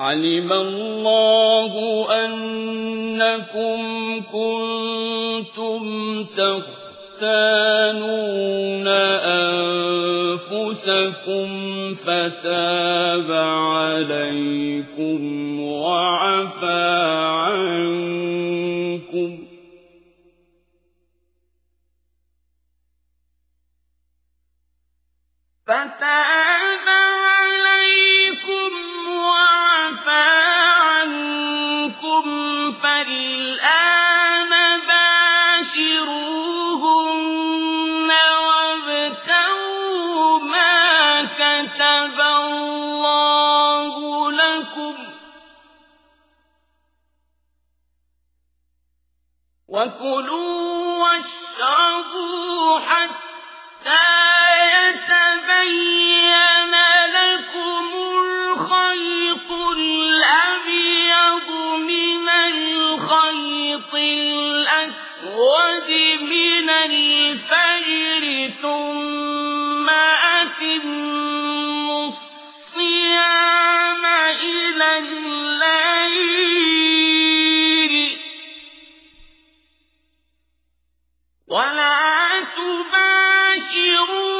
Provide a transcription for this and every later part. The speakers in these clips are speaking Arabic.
علم الله أنكم كنتم تختانون أنفسكم فتاب عليكم وعفى عنكم فتاب فالآن باشروهن وابتغوا ما كتب الله لكم وكلوا واشربوا حتى الأسود من الفجر ثم أتموا الصيام إلى الليل. ولا تباشروهن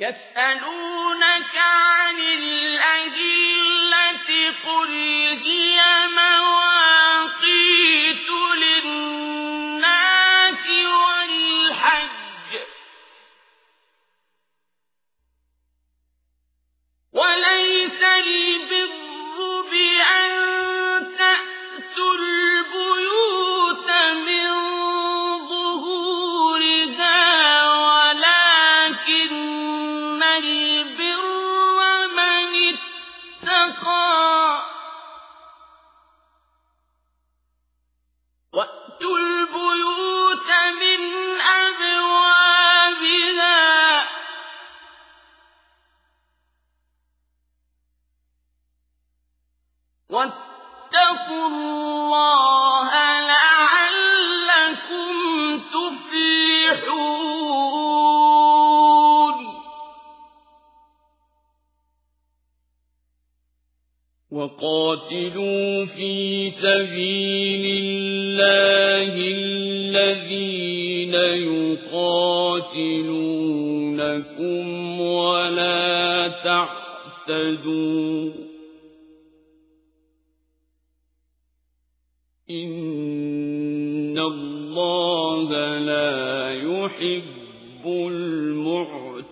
يسألونك عن الأهلة قل هي واتقوا الله لعلكم تفلحون. وقاتلوا في سبيل الله الذين يقاتلونكم ولا تعتدوا. الله لا يحب المعتدين.